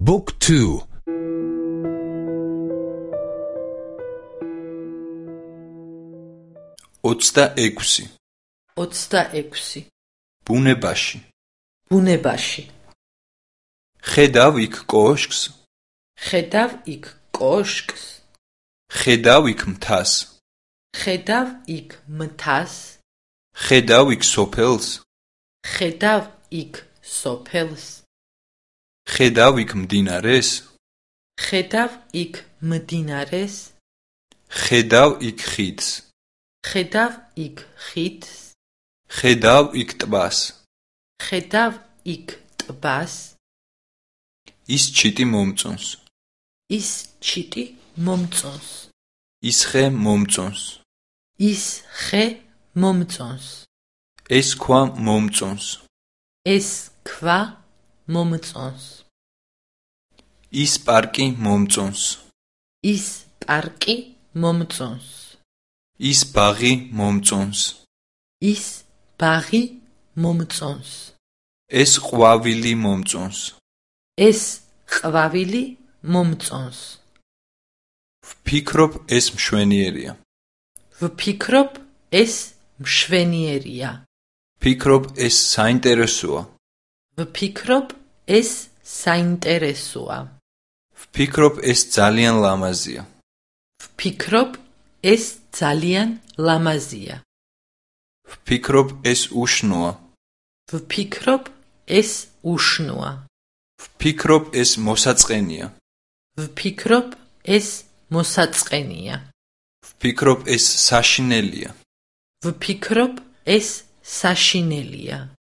Book 2 26 26 ბუნებაში. ბუნებაში. ხედავ იქ კოშკს. ხედავ იქ კოშკს. ხედავ იქ მთას. ხედავ იქ მთას. ხედავ იქ სოფელს. ხედავ იქ სოფელს ხედავ იქ მდინარეს? ხედავ იქ მდინარეს? ხედავ იქ ხიდს? ხედავ იქ ხიდს? ხედავ იქ ტბას? ხედავ იქ ტბას? ის ჩიტი მომწონს. ის ჩიტი მომწონს. ის ხე მომწონს. ის ხე მომწონს. ეს ქვა მომწონს. ეს ქვა მომწონს. ის პარკი მომწონს. ის პარკი მომწონს. ის ბაღი მომწონს. ის ბაღი მომწონს. ეს ყვავილი მომწონს. ეს ყვავილი მომწონს. ვფიქრობ ეს მშვენიერია. ვფიქრობ ეს მშვენიერია. ვფიქრობ ეს საინტერესოა. ვფიქრობ ეს საინტერესოა. ვფიქრობ ეს ძალიან ლამაზია. ვფიქრობ ეს ძალიან ლამაზია. ვფიქრობ ეს უშნოა. ვფიქრობ ეს უშნოა. ვფიქრობ ეს მოსაწყენია. ვფიქრობ ეს მოსაწყენია. ვფიქრობ ეს საშინელია. ვფიქრობ ეს საშინელია